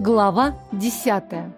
Глава десятая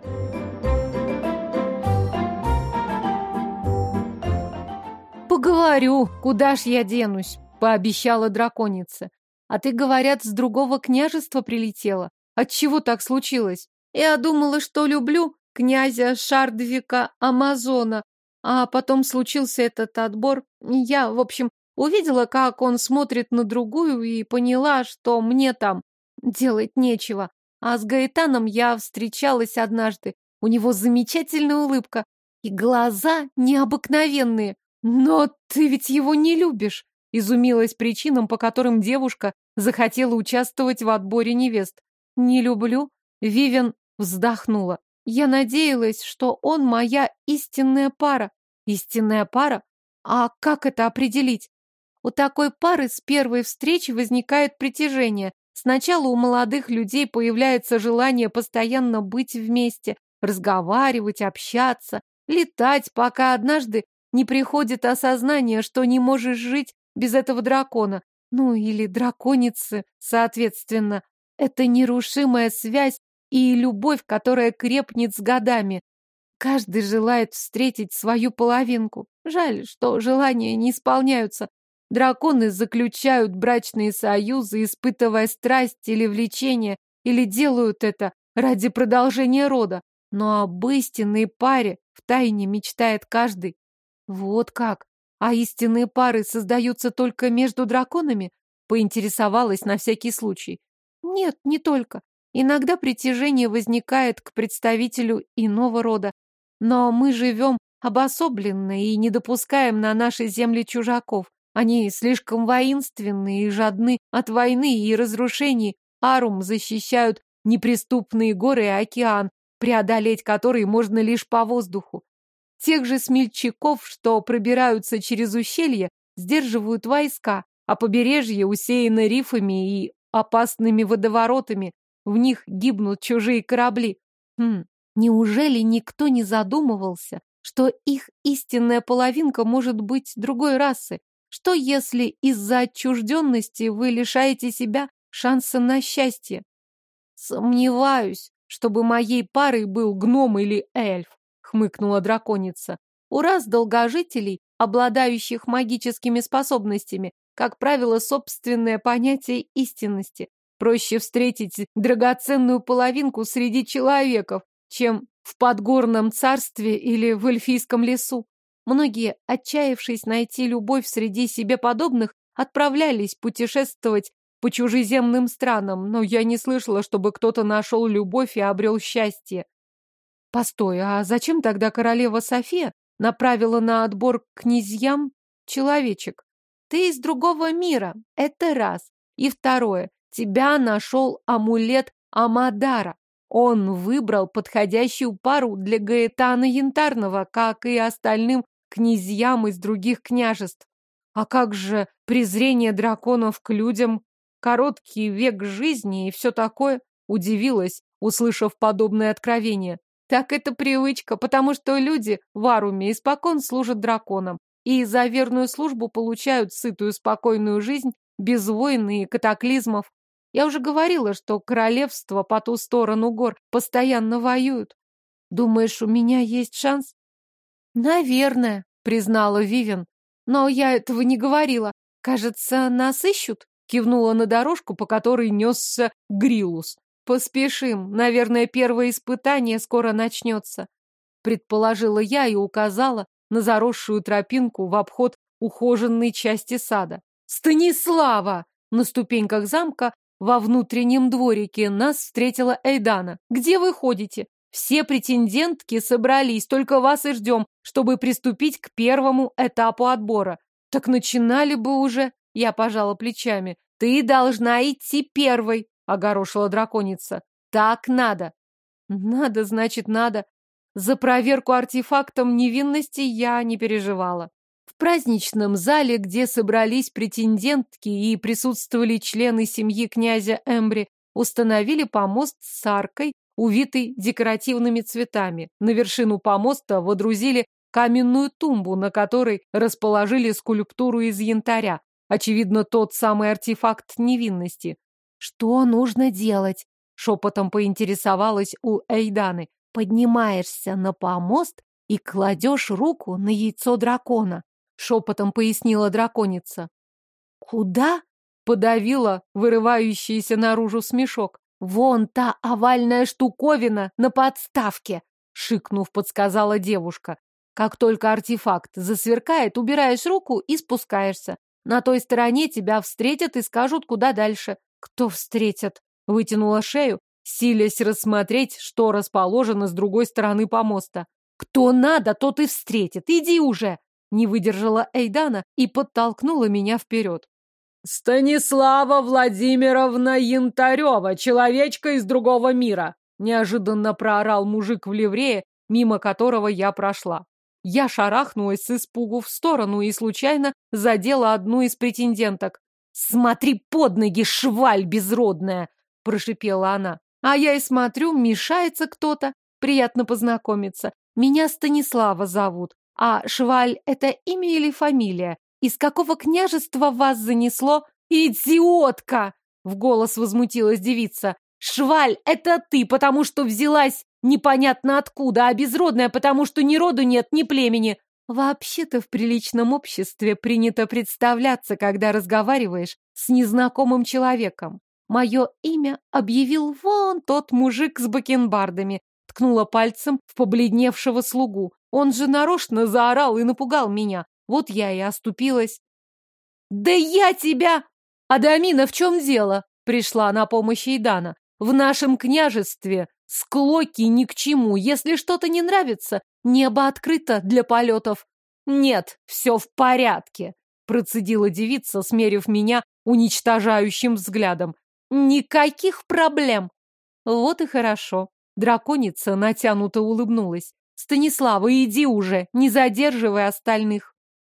«Поговорю, куда ж я денусь?» — пообещала драконица. «А ты, говорят, с другого княжества прилетела? Отчего так случилось? Я думала, что люблю князя Шардвика Амазона, а потом случился этот отбор. Я, в общем, увидела, как он смотрит на другую и поняла, что мне там делать нечего. А с Гаэтаном я встречалась однажды. У него замечательная улыбка и глаза необыкновенные. Но ты ведь его не любишь, изумилась причинам, по которым девушка захотела участвовать в отборе невест. Не люблю, Вивен вздохнула. Я надеялась, что он моя истинная пара. Истинная пара? А как это определить? У такой пары с первой встречи возникает притяжение. Сначала у молодых людей появляется желание постоянно быть вместе, разговаривать, общаться, летать, пока однажды не приходит осознание, что не можешь жить без этого дракона. Ну, или драконицы, соответственно. Это нерушимая связь и любовь, которая крепнет с годами. Каждый желает встретить свою половинку. Жаль, что желания не исполняются. Драконы заключают брачные союзы, испытывая страсть или влечение, или делают это ради продолжения рода. Но об истинной паре втайне мечтает каждый. Вот как? А истинные пары создаются только между драконами? Поинтересовалась на всякий случай. Нет, не только. Иногда притяжение возникает к представителю иного рода. Но мы живем обособленно и не допускаем на нашей земле чужаков. Они слишком воинственны и жадны от войны и разрушений. Арум защищают неприступные горы и океан, преодолеть который можно лишь по воздуху. Тех же смельчаков, что пробираются через ущелье, сдерживают войска, а побережье усеяно рифами и опасными водоворотами. В них гибнут чужие корабли. Хм, неужели никто не задумывался, что их истинная половинка может быть другой расы? Что если из-за отчужденности вы лишаете себя шанса на счастье? Сомневаюсь, чтобы моей парой был гном или эльф, хмыкнула драконица. У раз долгожителей, обладающих магическими способностями, как правило, собственное понятие истинности. Проще встретить драгоценную половинку среди человеков, чем в подгорном царстве или в эльфийском лесу. Многие, отчаявшись найти любовь среди себе подобных, отправлялись путешествовать по чужеземным странам, но я не слышала, чтобы кто-то нашел любовь и обрел счастье. Постой, а зачем тогда королева София направила на отбор князьям человечек? Ты из другого мира, это раз. И второе, тебя нашел амулет Амадара. Он выбрал подходящую пару для Гаэтана Янтарного, как и остальным князьям из других княжеств. А как же презрение драконов к людям, короткий век жизни и все такое? Удивилась, услышав подобное откровение. Так это привычка, потому что люди в Аруме испокон служат драконам и за верную службу получают сытую спокойную жизнь без войн и катаклизмов. Я уже говорила, что королевства по ту сторону гор постоянно воюют. Думаешь, у меня есть шанс? Наверное, признала Вивен. Но я этого не говорила. Кажется, нас ищут. Кивнула на дорожку, по которой несся Грилус. Поспешим, наверное, первое испытание скоро начнется. Предположила я и указала на заросшую тропинку в обход ухоженной части сада. «Станислава!» На ступеньках замка во внутреннем дворике нас встретила Эйдана. «Где вы ходите? Все претендентки собрались, только вас и ждем, чтобы приступить к первому этапу отбора. Так начинали бы уже!» Я пожала плечами. «Ты должна идти первой!» — огорошила драконица. «Так надо!» «Надо, значит, надо!» За проверку артефактом невинности я не переживала. В праздничном зале, где собрались претендентки и присутствовали члены семьи князя Эмбри, установили помост с аркой, увитый декоративными цветами. На вершину помоста водрузили каменную тумбу, на которой расположили скульптуру из янтаря, очевидно, тот самый артефакт невинности. Что нужно делать? Шепотом поинтересовалась у Эйданы. Поднимаешься на помост и кладешь руку на яйцо дракона. Шепотом пояснила драконица. Куда? Подавила вырывающийся наружу смешок. Вон та овальная штуковина на подставке, шикнув, подсказала девушка. Как только артефакт засверкает, убираешь руку и спускаешься. На той стороне тебя встретят и скажут, куда дальше. Кто встретят? Вытянула шею, силясь рассмотреть, что расположено с другой стороны помоста. Кто надо, тот и встретит. Иди уже! Не выдержала Эйдана и подтолкнула меня вперед. «Станислава Владимировна Янтарева, человечка из другого мира!» Неожиданно проорал мужик в ливрее, мимо которого я прошла. Я шарахнулась с испугу в сторону и случайно задела одну из претенденток. «Смотри под ноги, шваль безродная!» – прошипела она. А я и смотрю, мешается кто-то. Приятно познакомиться. Меня Станислава зовут. А Шваль – это имя или фамилия? Из какого княжества вас занесло? Идиотка! В голос возмутилась девица. Шваль, это ты, потому что взялась непонятно откуда, а безродная, потому что ни роду нет, ни племени. Вообще-то в приличном обществе принято представляться, когда разговариваешь с незнакомым человеком. Мое имя объявил вон тот мужик с бакенбардами. Ткнула пальцем в побледневшего слугу. Он же нарочно заорал и напугал меня. Вот я и оступилась. «Да я тебя!» «Адамина, в чем дело?» Пришла на помощь Эйдана. «В нашем княжестве склоки ни к чему. Если что-то не нравится, небо открыто для полетов». «Нет, все в порядке», процедила девица, смерив меня уничтожающим взглядом. «Никаких проблем!» Вот и хорошо. Драконица натянуто улыбнулась. «Станислава, иди уже, не задерживай остальных!»